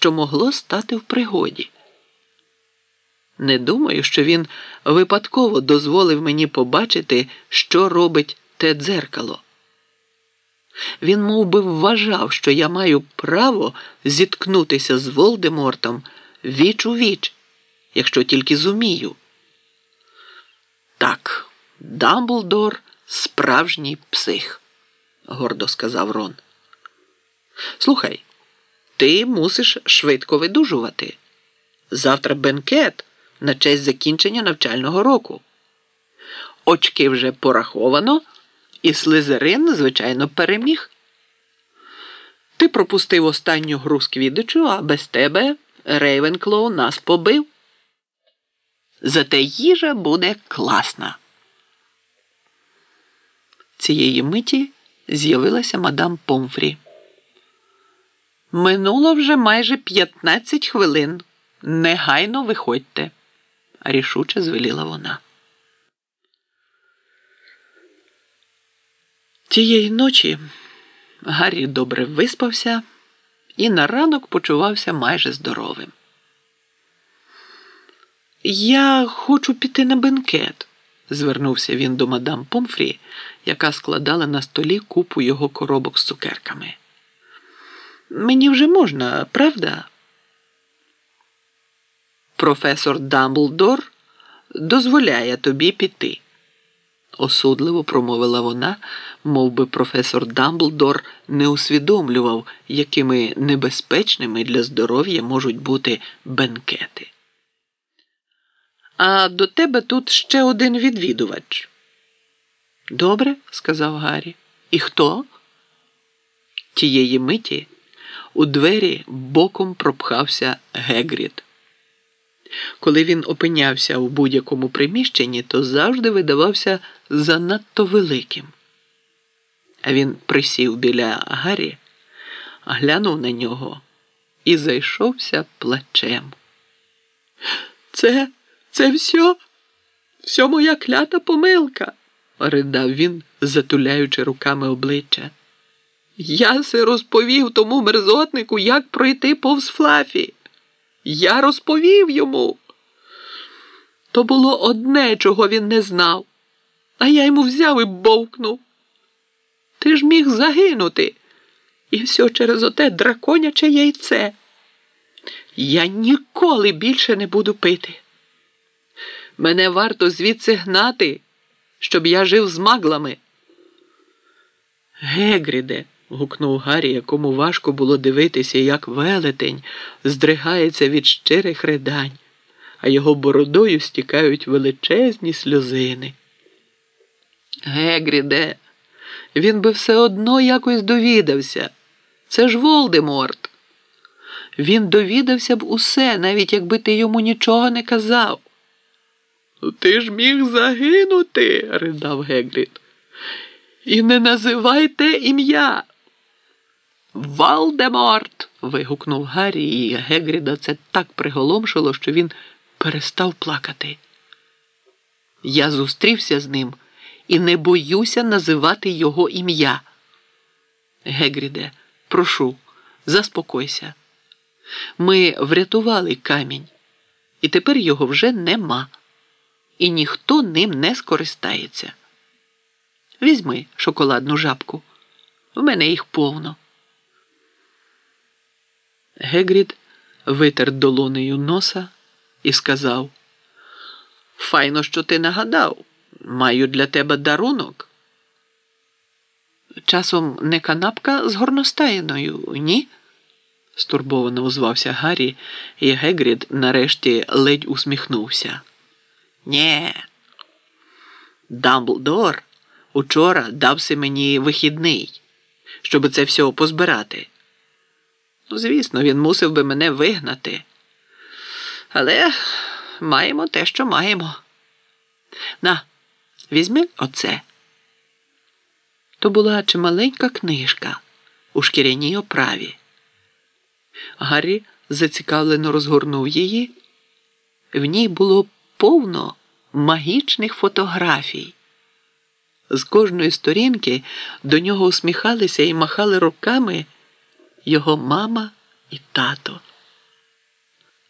що могло стати в пригоді. Не думаю, що він випадково дозволив мені побачити, що робить те дзеркало. Він мов би, вважав, що я маю право зіткнутися з Волдемортом віч у віч, якщо тільки зумію. Так, Дамблдор справжній псих, гордо сказав Рон. Слухай, ти мусиш швидко видужувати. Завтра бенкет на честь закінчення навчального року. Очки вже пораховано, і слизерин, звичайно, переміг. Ти пропустив останню гру з квідичу, а без тебе Рейвенклоу нас побив. Зате їжа буде класна. Цієї миті з'явилася мадам Помфрі. Минуло вже майже 15 хвилин. Негайно виходьте, рішуче звеліла вона. Тієї ночі Гаррі добре виспався і на ранок почувався майже здоровим. Я хочу піти на бенкет, звернувся він до мадам Помфрі, яка складала на столі купу його коробок з цукерками. Мені вже можна, правда? Професор Дамблдор дозволяє тобі піти, осудливо промовила вона, мов би професор Дамблдор не усвідомлював, якими небезпечними для здоров'я можуть бути бенкети. А до тебе тут ще один відвідувач. Добре, сказав Гаррі. І хто? Тієї миті у двері боком пропхався Гегрід. Коли він опинявся у будь-якому приміщенні, то завжди видавався занадто великим. А він присів біля Гаррі, глянув на нього і зайшовся плачем. Це, це все, все моя клята помилка, ридав він, затуляючи руками обличчя. Я се розповів тому мерзотнику, як пройти повз Флафі. Я розповів йому. То було одне, чого він не знав, а я йому взяв і бовкнув. Ти ж міг загинути. І все через оте драконяче яйце. Я ніколи більше не буду пити. Мене варто звідси гнати, щоб я жив з маглами. Гегріде гукнув Гаррі, якому важко було дивитися, як велетень здригається від щирих ридань, а його бородою стікають величезні сльозини. Гегріде, він би все одно якось довідався. Це ж Волдеморт. Він довідався б усе, навіть якби ти йому нічого не казав. Ти ж міг загинути, ридав Гегрід. І не називайте ім'я. Валдеморт. вигукнув Гаррі, і Гегріда це так приголомшило, що він перестав плакати. Я зустрівся з ним і не боюся називати його ім'я. Гегріде, прошу, заспокойся. Ми врятували камінь, і тепер його вже нема, і ніхто ним не скористається. Візьми шоколадну жабку. У мене їх повно. Гегрід витер долонею носа і сказав: Файно, що ти нагадав, маю для тебе дарунок. Часом не канапка з горностаєною, ні? стурбовано озвався Гаррі, і Гегрід нарешті ледь усміхнувся. Нє. Дамблдор учора дався мені вихідний, щоб це все позбирати. Ну, звісно, він мусив би мене вигнати. Але маємо те, що маємо. На, візьми оце. То була чималенька книжка у шкіряній оправі. Гаррі зацікавлено розгорнув її. В ній було повно магічних фотографій. З кожної сторінки до нього усміхалися і махали руками його мама і тато.